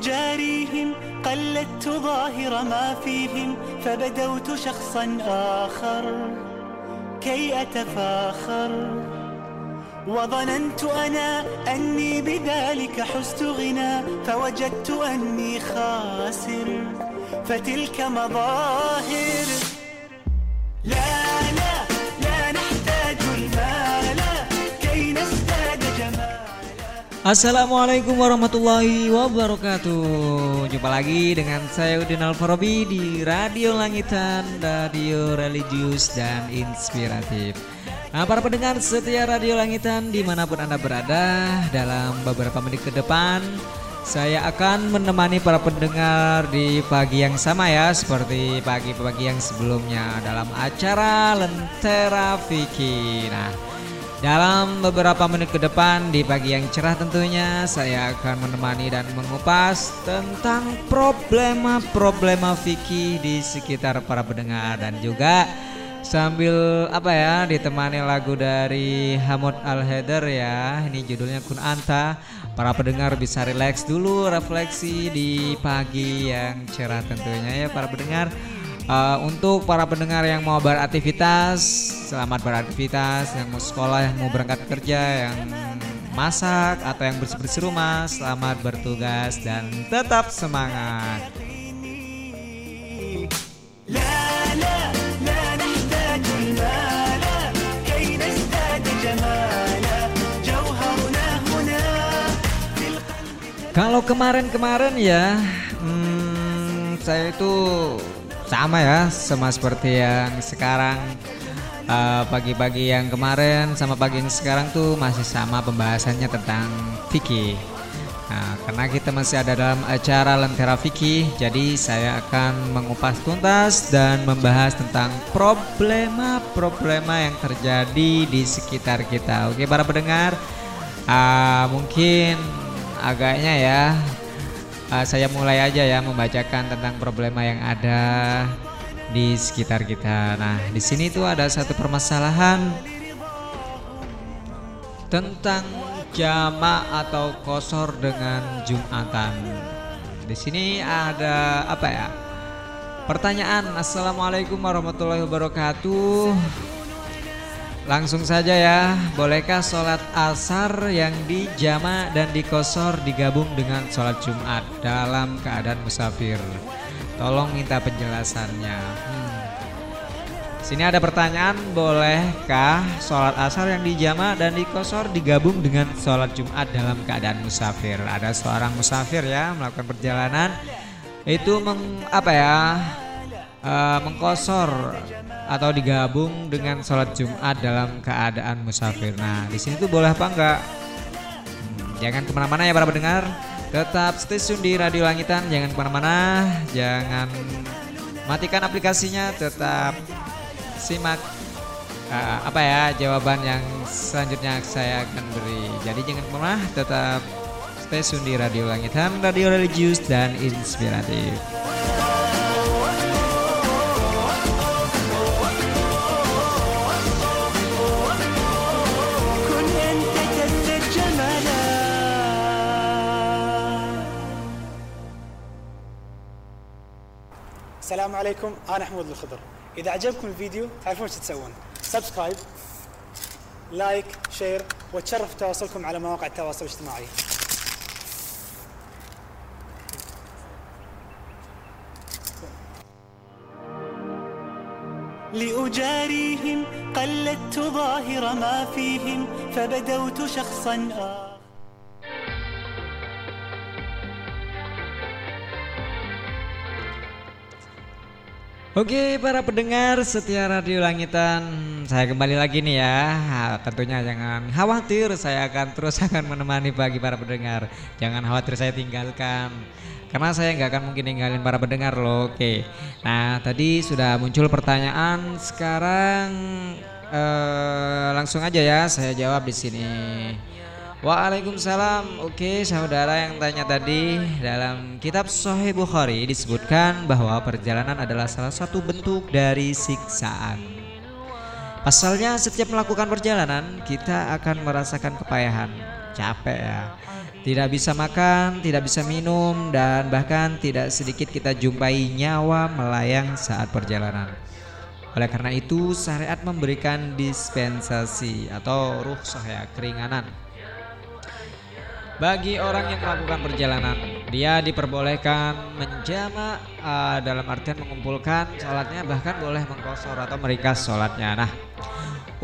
لأجاريهم قلدت ظاهر ما فيهم فبدوت شخصا آخر كي أتفاخر. وظننت أنا أني بذلك حزت غنى فوجدت أني خاسر فتلك مظاهر. Assalamualaikum warahmatullahi wabarakatuh. Jumpa lagi dengan saya Udin Alfarobi di Radio Langitan Radio religius dan inspiratif. Nah para pendengar setia Radio Langitan di mana pun anda berada Dalam beberapa menit ke depan Saya akan menemani para pendengar di pagi yang sama ya Seperti pagi-pagi yang sebelumnya Dalam acara Lentera Vicky Nah dalam beberapa menit ke depan di pagi yang cerah tentunya saya akan menemani dan mengupas tentang problema-problema fikih di sekitar para pendengar. Dan juga sambil apa ya ditemani lagu dari Hamid Al Heder ya. Ini judulnya Kun Anta. Para pendengar bisa rileks dulu refleksi di pagi yang cerah tentunya ya para pendengar Uh, untuk para pendengar yang mau beraktivitas, selamat beraktivitas. Yang mau sekolah, yang mau berangkat kerja, yang masak atau yang bersih-bersih rumah, selamat bertugas dan tetap semangat. Kalau kemarin-kemarin ya, hmm, saya itu sama ya, sama seperti yang sekarang. Eh, Pagi-pagi yang kemarin sama pagi yang sekarang tuh masih sama pembahasannya tentang fikih. Nah, karena kita masih ada dalam acara Lentera Fikih, jadi saya akan mengupas tuntas dan membahas tentang problema-problema yang terjadi di sekitar kita. Oke, para pendengar, ah, mungkin agaknya ya Uh, saya mulai aja ya membacakan tentang problema yang ada di sekitar kita. Nah, di sini tuh ada satu permasalahan tentang jama atau kosor dengan jumatan. Di sini ada apa ya? Pertanyaan. Assalamualaikum warahmatullahi wabarakatuh. Langsung saja ya, bolehkah sholat asar yang dijama dan dikosor digabung dengan sholat Jumat dalam keadaan musafir? Tolong minta penjelasannya. Hmm. Sini ada pertanyaan, bolehkah sholat asar yang dijama dan dikosor digabung dengan sholat Jumat dalam keadaan musafir? Ada seorang musafir ya melakukan perjalanan itu meng, apa ya eh, mengkosor atau digabung dengan sholat Jumat dalam keadaan musafir. Nah, di sini tuh boleh apa enggak? Hmm, jangan ke mana-mana ya para pendengar. Tetap stay tune di Radio Langitan. Jangan ke mana-mana. Jangan matikan aplikasinya. Tetap simak eh, apa ya jawaban yang selanjutnya saya akan beri. Jadi jangan ke mana. Tetap stay tune di Radio Langitan, Radio religius dan inspiratif. السلام عليكم أنا حمود الخضر. إذا عجبكم الفيديو تعرفون شو تسوون. سبسكرايب لايك شير وتشرف تواصلكم على مواقع التواصل الاجتماعي. لأجاريهم قلدت ظاهر ما فيهم فبدوت شخصا آخر. Oke para pendengar setia Radio Langitan Saya kembali lagi nih ya. Tentunya jangan khawatir Saya akan terus akan menemani bagi para pendengar. Jangan khawatir saya tinggalkan. Karena saya nggak akan mungkin ninggalin para pendengar loh Oke. Nah tadi sudah muncul pertanyaan Sekarang eh, Langsung aja ya saya jawab di sini Waalaikumsalam. Oke, saudara yang tanya tadi dalam kitab Sahih Bukhari disebutkan bahwa perjalanan adalah salah satu bentuk dari siksaan. Pasalnya setiap melakukan perjalanan kita akan merasakan kepayahan, capek ya. Tidak bisa makan, tidak bisa minum, dan bahkan tidak sedikit kita jumpai nyawa melayang saat perjalanan. Oleh karena itu, syariat memberikan dispensasi atau rukhsah ya, keringanan. Bagi orang yang melakukan perjalanan, dia diperbolehkan menjama uh, dalam artian mengumpulkan sholatnya bahkan boleh mengkosor atau meringkas sholatnya. Nah,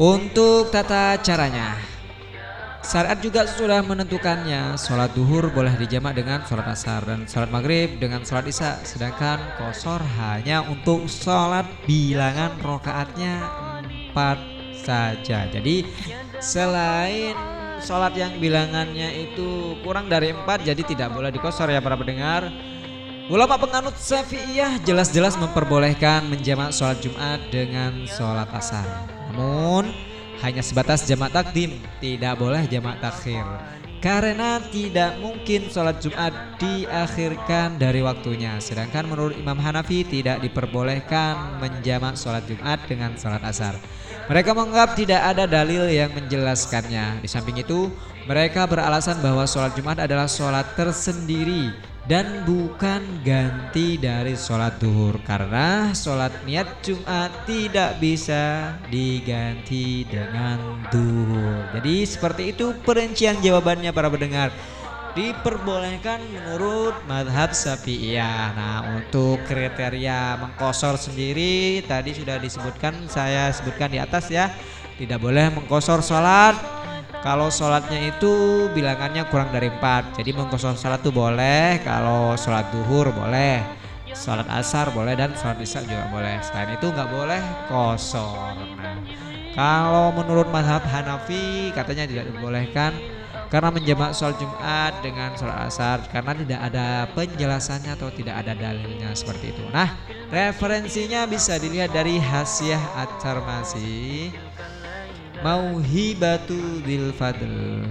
untuk tata caranya, Syariat juga sudah menentukannya Sholat duhur boleh dijamak dengan sholat asar Dan sholat maghrib dengan sholat isya Sedangkan kosor hanya untuk sholat bilangan rokaatnya empat saja Jadi selain sholat yang bilangannya itu kurang dari empat Jadi tidak boleh dikosor ya para pendengar. Ulama penganut Syafi'iyah jelas-jelas memperbolehkan menjamak sholat Jumat dengan sholat asar. Namun hanya sebatas jamak takdim, tidak boleh jamak takhir. Karena tidak mungkin sholat Jumat diakhirkan dari waktunya. Sedangkan menurut Imam Hanafi tidak diperbolehkan menjamak sholat Jumat dengan sholat asar Mereka menganggap tidak ada dalil yang menjelaskannya Di samping itu mereka beralasan bahwa sholat Jumat adalah sholat tersendiri dan bukan ganti dari sholat duhur karena sholat niat Jumat tidak bisa diganti dengan duhur. Jadi seperti itu perincian jawabannya para pendengar. Diperbolehkan menurut madhab Syafi'iyah. Nah untuk kriteria mengkosor sendiri tadi sudah disebutkan saya sebutkan di atas ya. Tidak boleh mengkosor sholat kalau sholatnya itu bilangannya kurang dari empat, jadi mengkosong sholat tuh boleh. Kalau sholat duhur boleh, sholat asar boleh dan sholat isya juga boleh. Selain itu nggak boleh kosor. Nah, kalau menurut mazhab Hanafi katanya tidak dibolehkan karena menjamak sholat Jumat dengan sholat asar karena tidak ada penjelasannya atau tidak ada dalilnya seperti itu. Nah, referensinya bisa dilihat dari Hasiah At-Tarmasi. Mauhibatu Dil Fadl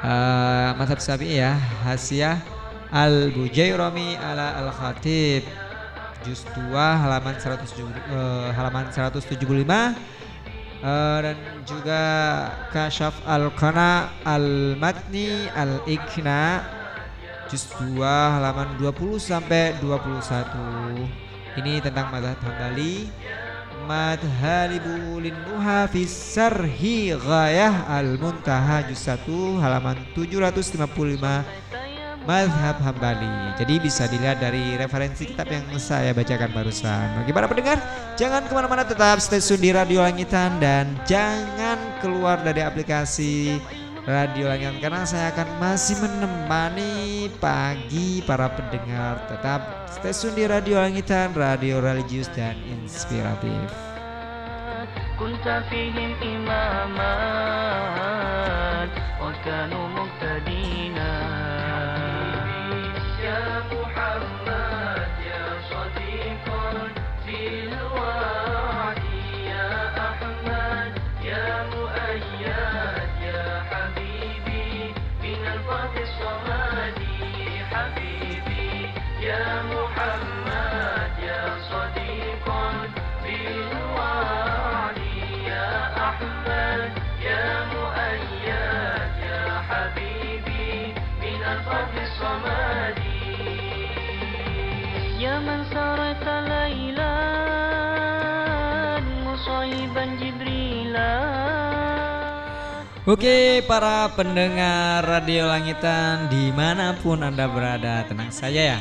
uh, Mazhab Sabi ya Hasiyah Al Bujairami ala Al Khatib Juz 2 halaman 107 uh, halaman 175 uh, dan juga Kashaf Al Qana Al Matni Al Ikna Juz 2 halaman 20 sampai 21 ini tentang mazhab Hambali. Madhalibu linnuha fi sarhi ghayah al muntaha juz 1 halaman 755 Madhab Hambali Jadi bisa dilihat dari referensi kitab yang saya bacakan barusan Bagi para pendengar Jangan kemana-mana tetap stay tune di Radio Langitan Dan jangan keluar dari aplikasi Radio Langitan Karena saya akan masih menemani pagi para pendengar Tetap stay tune di Radio Langitan Radio religius dan inspiratif كنت فيهم إماما وكانوا Oke para pendengar Radio Langitan di mana pun anda berada tenang saja ya.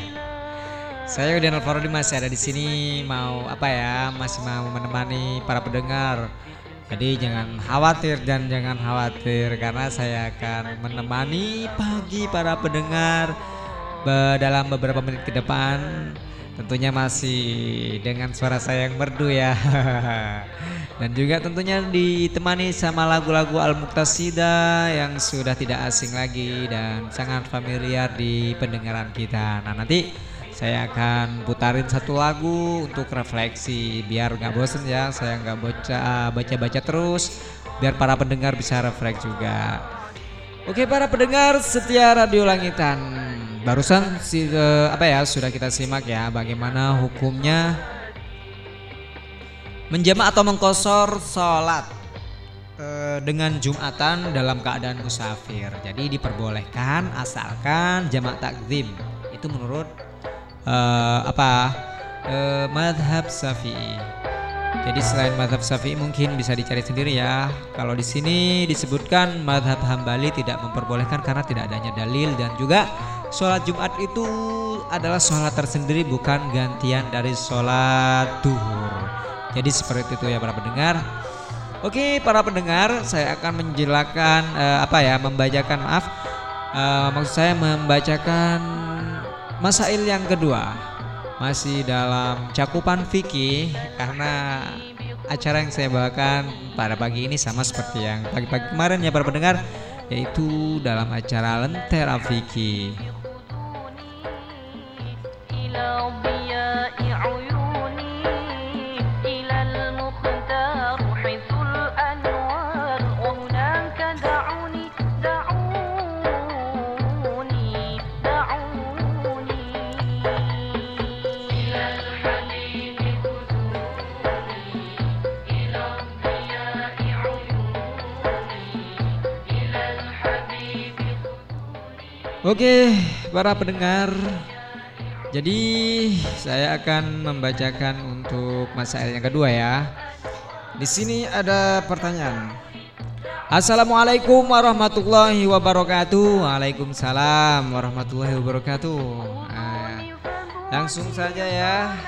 Saya Udian Alfarodi masih ada di sini mau apa ya masih mau menemani para pendengar. Jadi jangan khawatir dan jangan khawatir karena saya akan menemani pagi para pendengar dalam beberapa menit ke depan. Tentunya masih dengan suara saya yang merdu ya. Dan juga tentunya ditemani sama lagu-lagu Al Muktasida yang sudah tidak asing lagi dan sangat familiar di pendengaran kita. Nah nanti saya akan putarin satu lagu untuk refleksi biar nggak bosen ya. Saya nggak baca baca-baca terus biar para pendengar bisa refleks juga. Oke para pendengar setia Radio Langitan Barusan si, eh, apa ya sudah kita simak ya bagaimana hukumnya menjamak atau mengkosor sholat eh, dengan jumatan dalam keadaan musafir. Jadi diperbolehkan asalkan jamak takdim. Itu menurut eh, apa? Eh, madhab Syafi'i. Jadi selain madhab Syafi'i mungkin bisa dicari sendiri ya. Kalau di sini disebutkan madhab Hambali tidak memperbolehkan karena tidak adanya dalil dan juga sholat Jumat itu adalah sholat tersendiri bukan gantian dari sholat duhur. Jadi seperti itu ya para pendengar. Oke para pendengar saya akan menjelaskan eh, apa ya membacakan maaf eh, maksud saya membacakan masail yang kedua masih dalam cakupan fikih karena acara yang saya bawakan pada pagi ini sama seperti yang pagi-pagi kemarin ya para pendengar yaitu dalam acara Lentera Fikih. Oke, para pendengar. Jadi saya akan membacakan untuk masail yang kedua ya. Di sini ada pertanyaan. Assalamualaikum warahmatullahi wabarakatuh. Waalaikumsalam warahmatullahi wabarakatuh. Nah, langsung saja ya.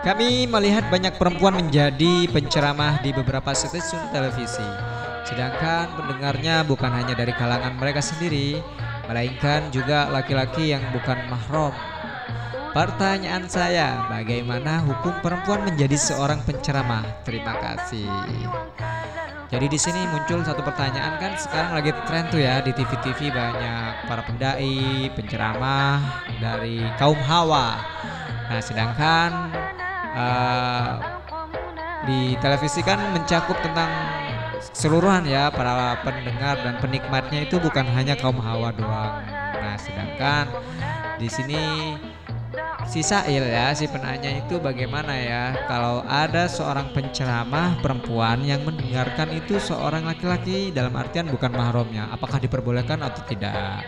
Kami melihat banyak perempuan menjadi penceramah di beberapa stasiun televisi. Sedangkan pendengarnya bukan hanya dari kalangan mereka sendiri, melainkan juga laki-laki yang bukan mahram. Pertanyaan saya, bagaimana hukum perempuan menjadi seorang penceramah? Terima kasih. Jadi di sini muncul satu pertanyaan kan sekarang lagi tren tuh ya di TV-TV banyak para pendai, penceramah dari kaum hawa. Nah, sedangkan eh, di televisi kan mencakup tentang keseluruhan ya para pendengar dan penikmatnya itu bukan hanya kaum hawa doang. Nah, sedangkan di sini si Sail ya si penanya itu bagaimana ya? Kalau ada seorang penceramah perempuan yang mendengarkan itu seorang laki-laki dalam artian bukan mahramnya apakah diperbolehkan atau tidak?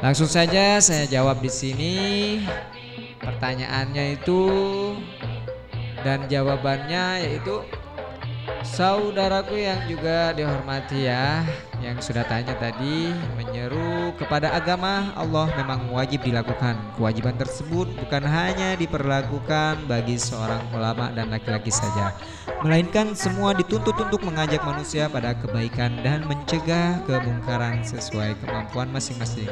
Langsung saja saya jawab di sini. Pertanyaannya itu dan jawabannya yaitu Saudaraku yang juga dihormati ya Yang sudah tanya tadi Menyeru kepada agama Allah memang wajib dilakukan. Kewajiban tersebut bukan hanya diperlakukan bagi seorang ulama dan laki-laki saja Melainkan semua dituntut untuk mengajak manusia pada kebaikan Dan mencegah kemungkaran sesuai kemampuan masing-masing.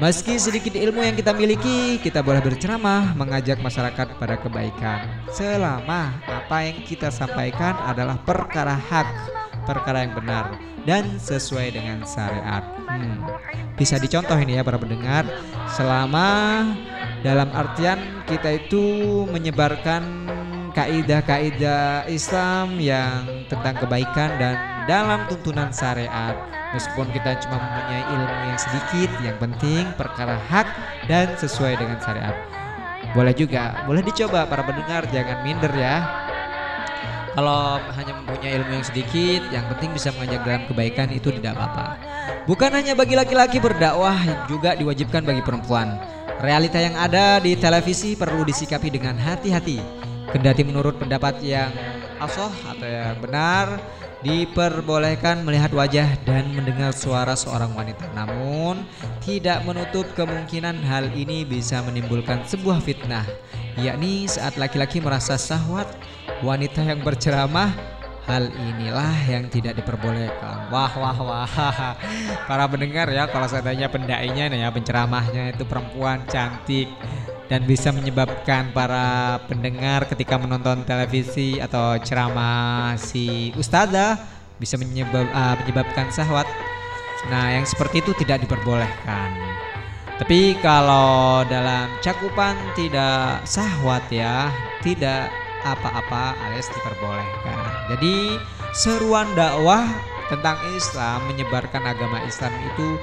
Meski sedikit ilmu yang kita miliki, kita boleh berceramah mengajak masyarakat pada kebaikan. Selama apa yang kita sampaikan adalah perkara hak, perkara yang benar dan sesuai dengan syariat. Hmm. Bisa dicontoh ini ya para pendengar. Selama dalam artian kita itu menyebarkan kaidah-kaidah Islam yang tentang kebaikan dan dalam tuntunan syariat. Meskipun kita cuma mempunyai ilmu yang sedikit, yang penting perkara hak dan sesuai dengan syariat. Boleh juga, boleh dicoba para pendengar, jangan minder ya. Kalau hanya mempunyai ilmu yang sedikit, yang penting bisa mengajak dalam kebaikan itu tidak apa-apa. Bukan hanya bagi laki-laki berdakwah, juga diwajibkan bagi perempuan. Realita yang ada di televisi perlu disikapi dengan hati-hati. Kendati menurut pendapat yang asoh atau yang benar, diperbolehkan melihat wajah dan mendengar suara seorang wanita. Namun, tidak menutup kemungkinan hal ini bisa menimbulkan sebuah fitnah, yakni saat laki-laki merasa syahwat wanita yang berceramah Hal inilah yang tidak diperbolehkan. Wah wah wah. Para pendengar ya, kalau saya tanya pendainya ya, penceramahnya itu perempuan cantik dan bisa menyebabkan para pendengar ketika menonton televisi atau ceramah si ustazah bisa menyebab, ah, menyebabkan syahwat. Nah, yang seperti itu tidak diperbolehkan. Tapi kalau dalam cakupan tidak syahwat ya, tidak apa-apa alias diperbolehkan. Jadi seruan dakwah tentang Islam menyebarkan agama Islam itu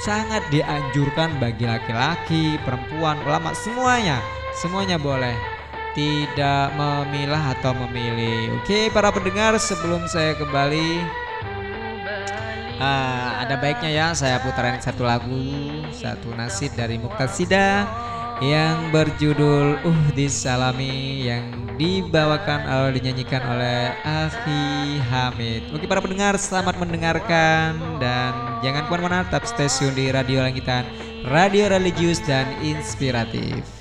sangat dianjurkan bagi laki-laki, perempuan, ulama semuanya. Semuanya boleh. Tidak memilah atau memilih. Oke, para pendengar, sebelum saya kembali Ah, ada baiknya ya saya putarin satu lagu, satu nasid dari Muktasida yang berjudul Uh Disalami yang dibawakan atau dinyanyikan oleh Akhi Hamid. Oke para pendengar selamat mendengarkan dan jangan ke mana-mana tetap stasiun di Radio Langitan, radio religius dan inspiratif.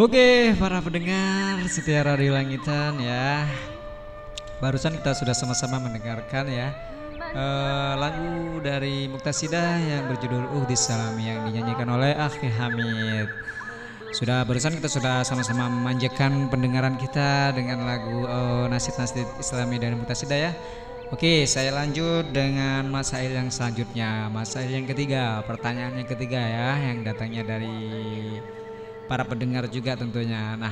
Oke, para pendengar setia Radio Langitan ya. Barusan kita sudah sama-sama mendengarkan ya eh, lagu dari Muktasidah yang berjudul Uh Disalami yang dinyanyikan oleh Akhi Hamid. Sudah barusan kita sudah sama-sama memanjakan pendengaran kita dengan lagu eh, nasid-nasid Islami dari Muktasidah ya. Oke, saya lanjut dengan masail yang selanjutnya. Masail yang ketiga, pertanyaan yang ketiga ya, yang datangnya dari para pendengar juga tentunya. Nah,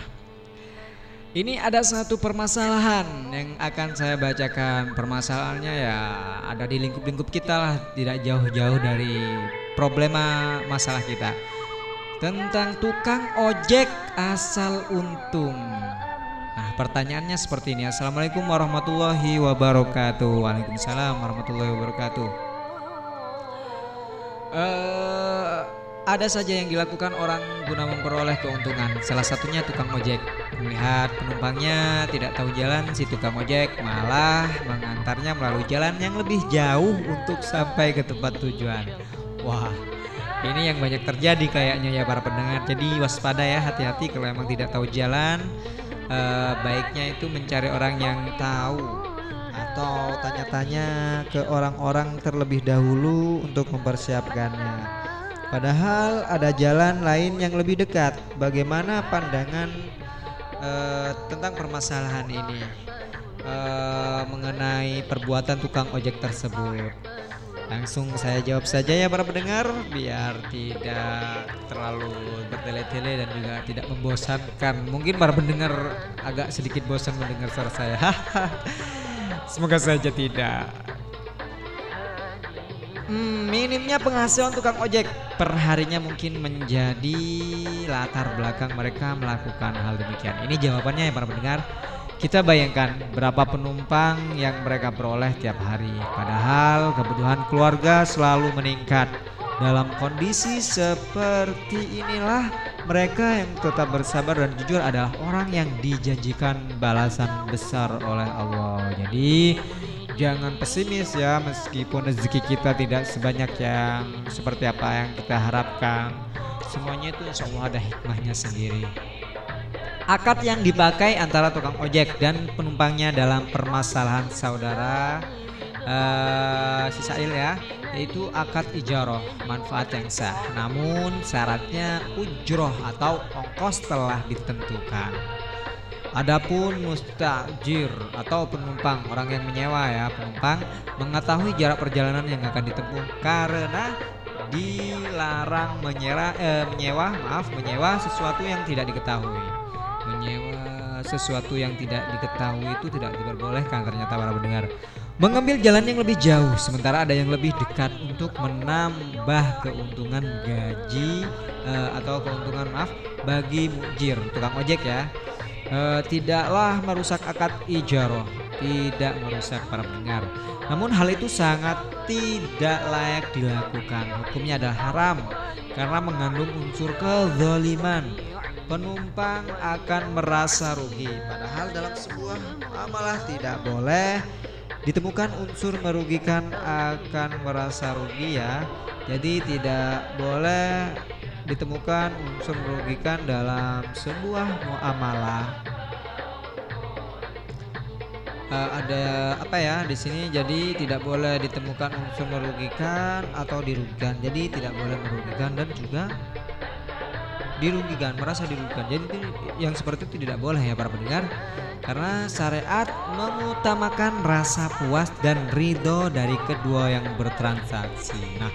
ini ada satu permasalahan yang akan saya bacakan. Permasalahannya ya ada di lingkup-lingkup kita lah, tidak jauh-jauh dari problema masalah kita. Tentang tukang ojek asal untung. Nah, pertanyaannya seperti ini. Assalamualaikum warahmatullahi wabarakatuh. Waalaikumsalam warahmatullahi wabarakatuh. Eh, ada saja yang dilakukan orang guna memperoleh keuntungan. Salah satunya tukang ojek. Melihat penumpangnya tidak tahu jalan, si tukang ojek malah mengantarnya melalui jalan yang lebih jauh untuk sampai ke tempat tujuan. Wah, ini yang banyak terjadi kayaknya ya para pendengar. Jadi waspada ya, hati-hati kalau emang tidak tahu jalan. Eh, baiknya itu mencari orang yang tahu atau tanya-tanya ke orang-orang terlebih dahulu untuk mempersiapkannya. Padahal ada jalan lain yang lebih dekat. Bagaimana pandangan eh, tentang permasalahan ini Eh, mengenai perbuatan tukang ojek tersebut? Langsung saya jawab saja ya para pendengar biar tidak terlalu bertele-tele dan juga tidak membosankan. Mungkin para pendengar agak sedikit bosan mendengar suara saya. Semoga saja tidak. Hmm, minimnya penghasilan tukang ojek perharinya mungkin menjadi latar belakang mereka melakukan hal demikian. Ini jawabannya ya para pendengar. Kita bayangkan berapa penumpang yang mereka peroleh tiap hari. Padahal kebutuhan keluarga selalu meningkat. Dalam kondisi seperti inilah mereka yang tetap bersabar dan jujur adalah orang yang dijanjikan balasan besar oleh Allah. Jadi jangan pesimis ya meskipun rezeki kita tidak sebanyak yang seperti apa yang kita harapkan. Semuanya itu insya Allah ada hikmahnya sendiri. Akad yang dipakai antara tukang ojek dan penumpangnya dalam permasalahan saudara eh si Sail ya yaitu akad ijaroh manfaat yang sah namun syaratnya ujroh atau ongkos telah ditentukan Adapun mustajir atau penumpang orang yang menyewa ya penumpang mengetahui jarak perjalanan yang akan ditempuh karena dilarang menyerah eh, menyewa maaf menyewa sesuatu yang tidak diketahui. Menyewa sesuatu yang tidak diketahui itu tidak diperbolehkan ternyata para pendengar. Mengambil jalan yang lebih jauh sementara ada yang lebih dekat untuk menambah keuntungan gaji eh, atau keuntungan maaf bagi mujir tukang ojek ya Eh, tidaklah merusak akad ijaroh tidak merusak para pendengar. Namun hal itu sangat tidak layak dilakukan. Hukumnya adalah haram karena mengandung unsur kezaliman. Penumpang akan merasa rugi. Padahal dalam sebuah amalah tidak boleh ditemukan unsur merugikan akan merasa rugi ya. Jadi tidak boleh ditemukan unsur merugikan dalam sebuah muamalah. Eh, ada apa ya di sini jadi tidak boleh ditemukan unsur merugikan atau dirugikan. Jadi tidak boleh merugikan dan juga dirugikan, merasa dirugikan. Jadi yang seperti itu tidak boleh ya para pendengar. Karena syariat mengutamakan rasa puas dan ridho dari kedua yang bertransaksi. Nah,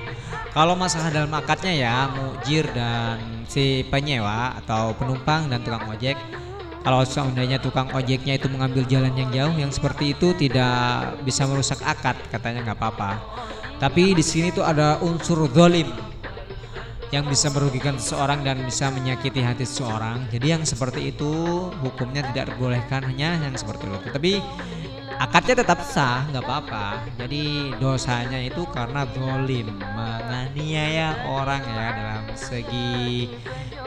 kalau masalah dalam akadnya ya mujir dan si penyewa atau penumpang dan tukang ojek kalau seandainya tukang ojeknya itu mengambil jalan yang jauh yang seperti itu tidak bisa merusak akad katanya nggak apa-apa tapi di sini tuh ada unsur zalim yang bisa merugikan seseorang dan bisa menyakiti hati seseorang. Jadi yang seperti itu hukumnya tidak dibolehkan hanya yang seperti itu. Tapi akadnya tetap sah, nggak apa-apa. Jadi dosanya itu karena dolim, menganiaya orang ya dalam segi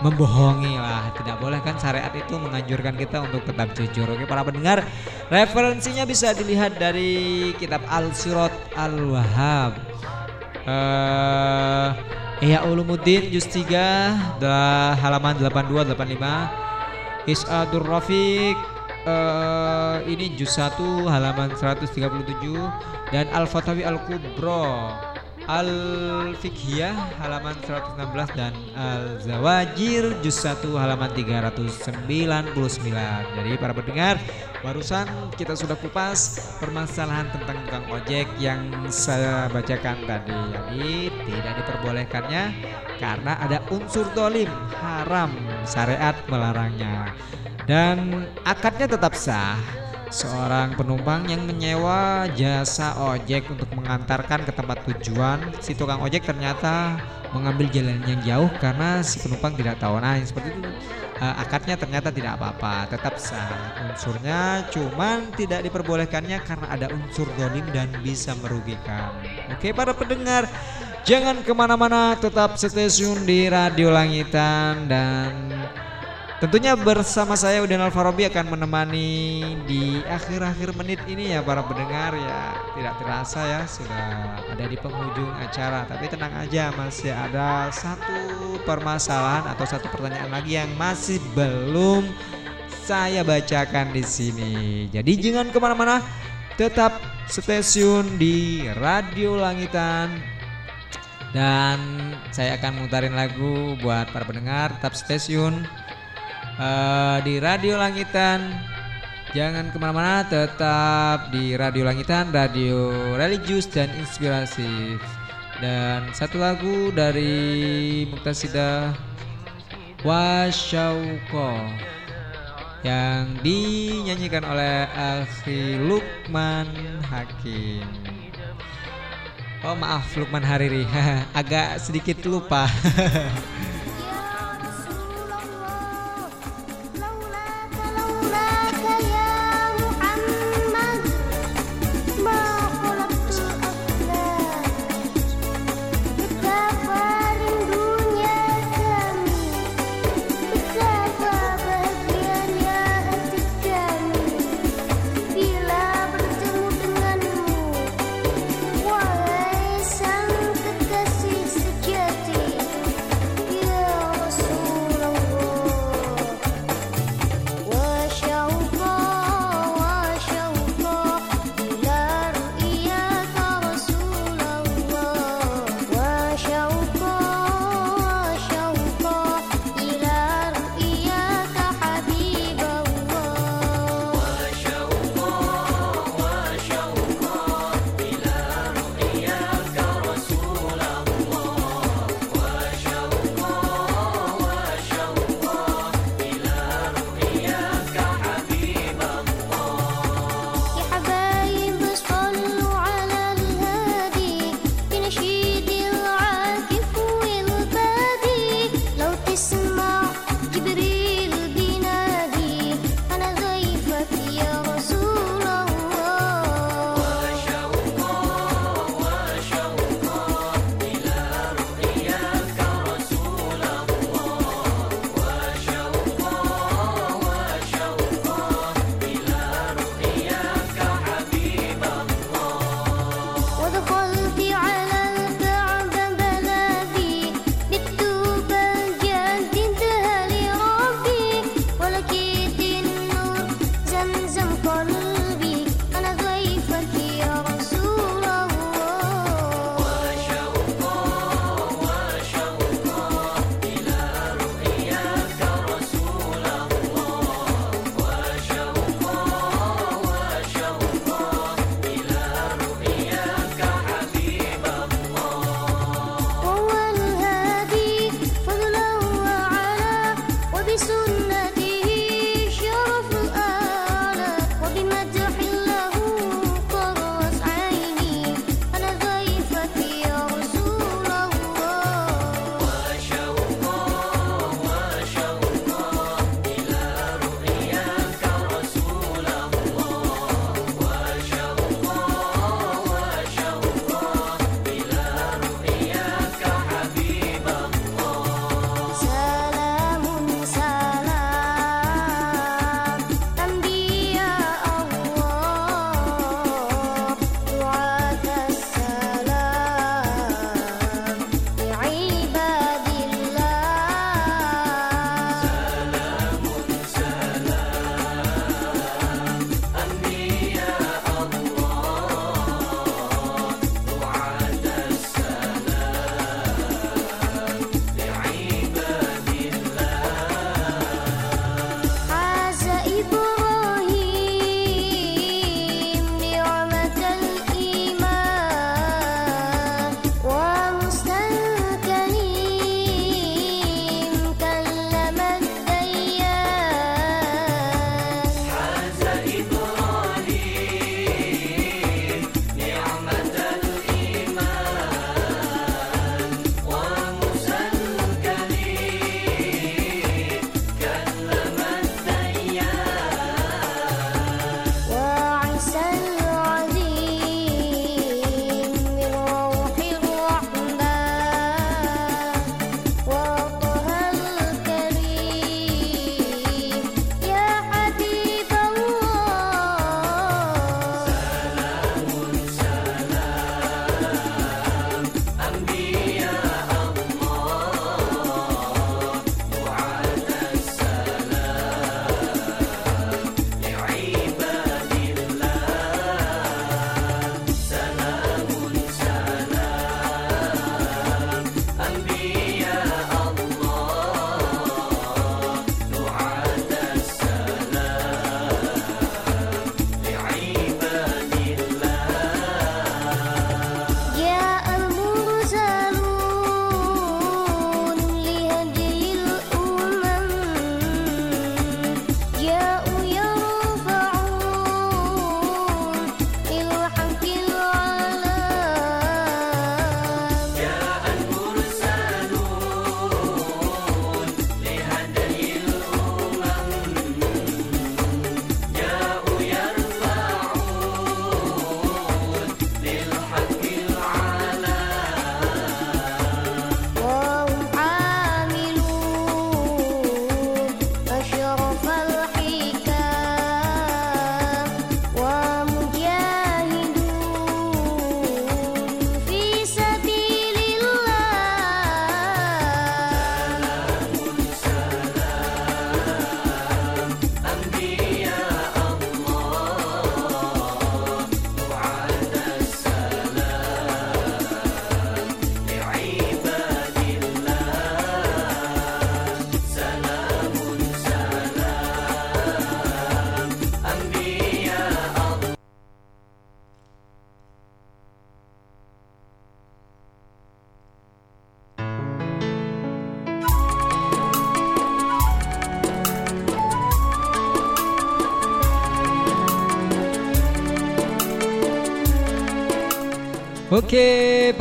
membohongi lah. Tidak boleh kan syariat itu menganjurkan kita untuk tetap jujur. Oke para pendengar, referensinya bisa dilihat dari kitab Al-Sirat Al-Wahhab. Eh Ihya Ulumuddin juz 3 dah halaman 82 85 Isadur Rafiq eh, ini juz 1 halaman 137 dan Al-Fatawi Al-Kubro Al-Fiqhiyah halaman 116 dan Al-Zawajir juz 1 halaman 399. Jadi para pendengar, barusan kita sudah kupas permasalahan tentang tukang ojek yang saya bacakan tadi. Jadi tidak diperbolehkannya karena ada unsur dolim haram syariat melarangnya dan akadnya tetap sah seorang penumpang yang menyewa jasa ojek untuk mengantarkan ke tempat tujuan. Si tukang ojek ternyata mengambil jalan yang jauh karena si penumpang tidak tahu. Nah yang seperti itu eh, akadnya ternyata tidak apa-apa. Tetap sah. Unsurnya cuman tidak diperbolehkannya karena ada unsur dolim dan bisa merugikan. Oke para pendengar jangan ke mana-mana. Tetap stasiun di radio langitan dan Tentunya bersama saya Udin Alfarobi akan menemani di akhir-akhir menit ini ya para pendengar ya. Tidak terasa ya sudah ada di penghujung acara. Tapi tenang aja masih ada satu permasalahan atau satu pertanyaan lagi yang masih belum saya bacakan di sini. Jadi jangan ke mana-mana, tetap stasiun di Radio Langitan. Dan saya akan mutarin lagu buat para pendengar tetap stasiun eh, di Radio Langitan. Jangan ke mana-mana, tetap di Radio Langitan, radio religius dan inspiratif. Dan satu lagu dari Muktasidah Wasyauko yang dinyanyikan oleh Akhi Lukman Hakim. Oh maaf Lukman Hariri, agak sedikit lupa.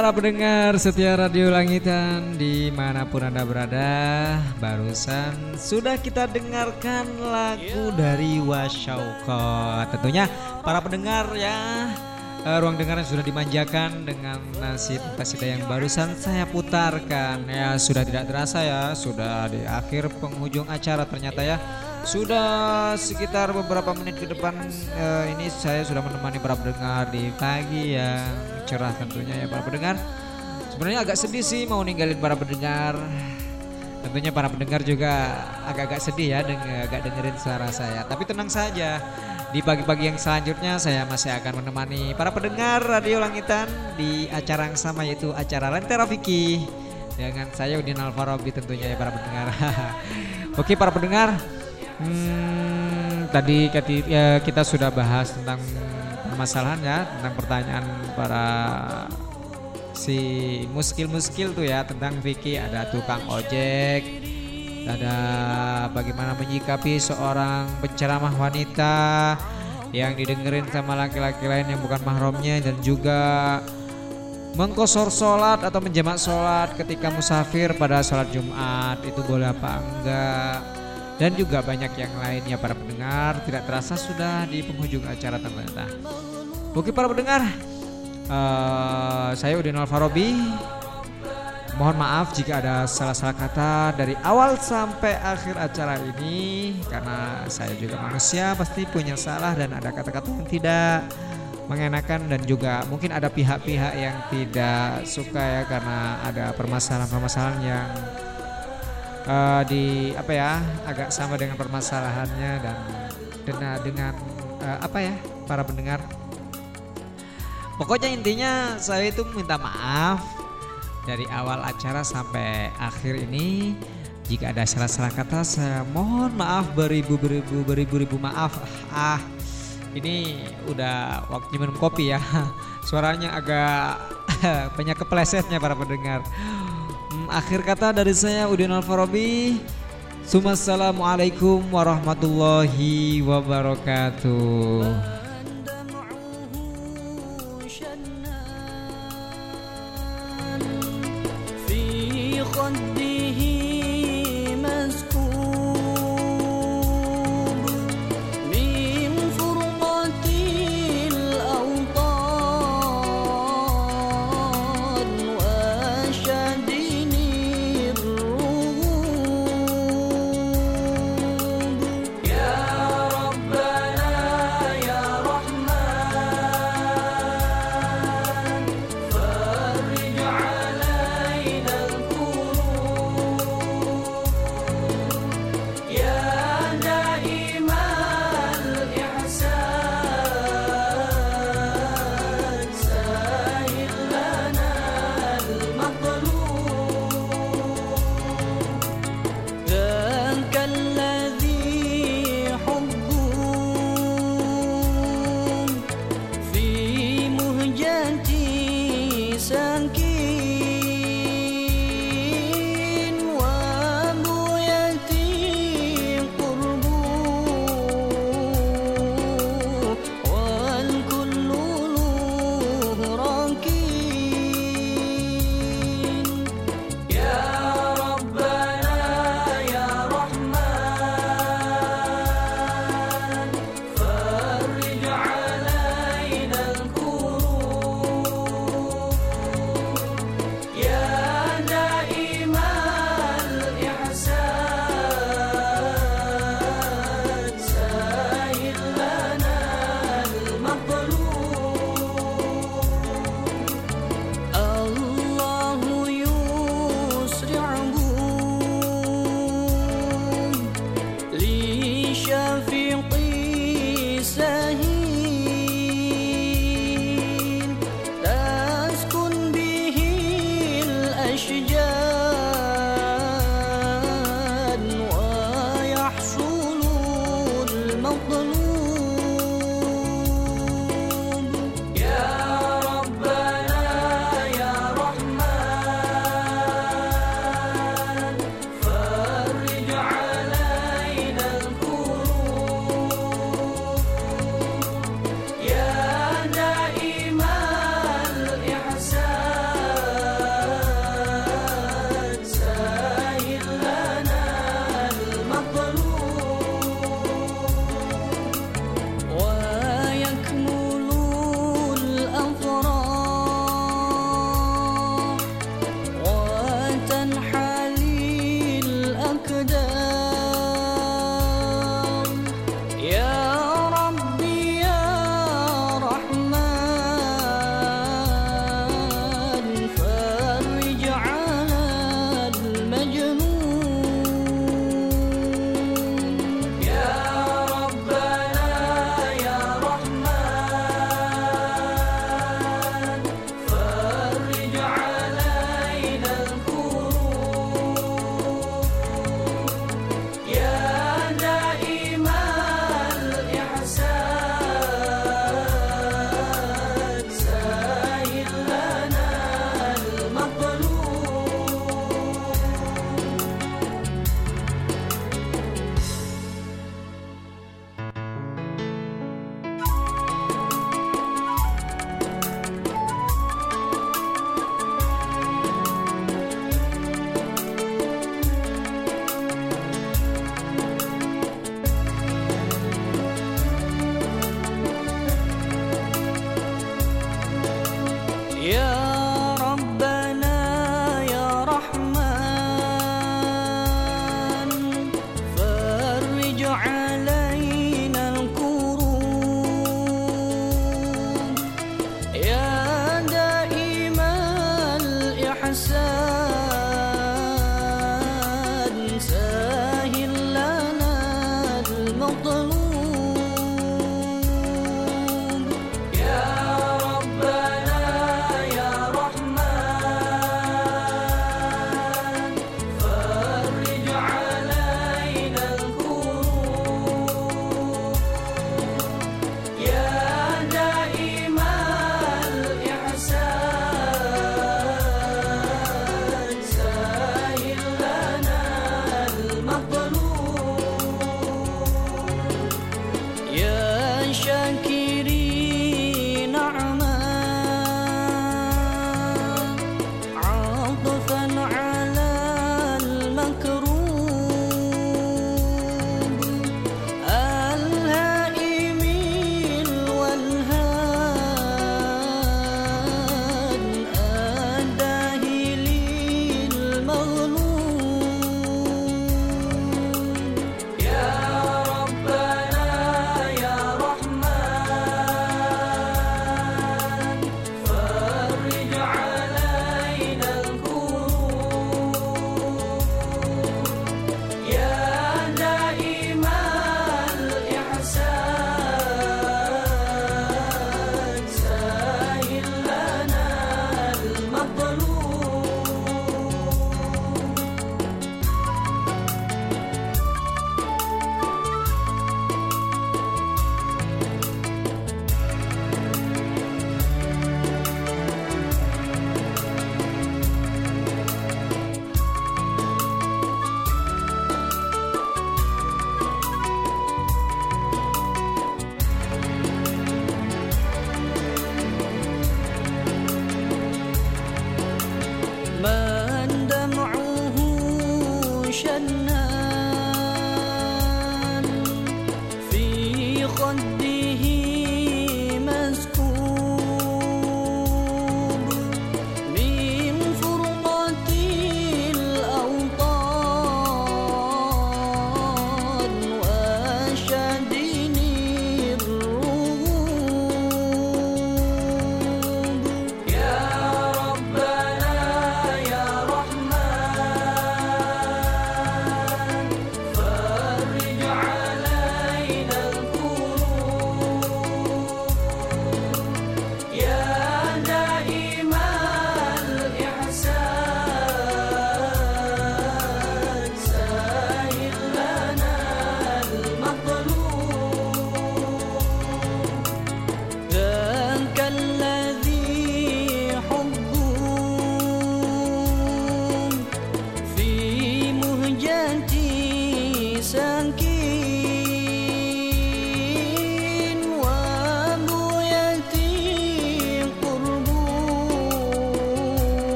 para pendengar setia Radio Langitan di mana pun anda berada, barusan sudah kita dengarkan lagu dari Wasyauqa. Tentunya para pendengar ya, eh, ruang dengar yang sudah dimanjakan dengan nasib-nasib yang barusan saya putarkan. Ya sudah tidak terasa ya, sudah di akhir penghujung acara ternyata ya. Sudah sekitar beberapa menit ke depan eh, ini saya sudah menemani para pendengar di pagi yang cerah tentunya ya para pendengar. Sebenarnya agak sedih sih mau ninggalin para pendengar. Tentunya para pendengar juga agak-agak sedih ya denger, agak dengerin suara saya. Tapi tenang saja. Di pagi-pagi yang selanjutnya saya masih akan menemani para pendengar Radio Langitan di acara yang sama yaitu acara Lentera Vicky dengan saya Udin Alfarobi tentunya ya para pendengar. Oke para pendengar, Hmm, tadi ya, kita sudah bahas tentang permasalahan ya, tentang pertanyaan para si muskil-muskil tuh ya tentang Vicky. Ada tukang ojek, ada bagaimana menyikapi seorang penceramah wanita yang didengerin sama laki-laki lain yang bukan mahramnya dan juga mengkosor sholat atau menjamak sholat ketika musafir pada sholat Jumat. Itu boleh apa enggak dan juga banyak yang lainnya para pendengar. Tidak terasa sudah di penghujung acara ternyata oke para pendengar eh, saya Udin Alfarobi mohon maaf jika ada salah-salah kata dari awal sampai akhir acara ini karena saya juga manusia pasti punya salah dan ada kata-kata yang tidak mengenakan dan juga mungkin ada pihak-pihak yang tidak suka ya karena ada permasalahan-permasalahan yang eh, di apa ya agak sama dengan permasalahannya dan dengan dengan eh, apa ya para pendengar. Pokoknya intinya saya itu minta maaf dari awal acara sampai akhir ini. Jika ada salah-salah kata saya mohon maaf beribu-beribu beribu-ribu maaf. Ah ini udah waktunya minum kopi ya. Suaranya agak banyak keplesetnya para pendengar Hmm, akhir kata dari saya Udin Alfarobi. Assalamualaikum warahmatullahi wabarakatuh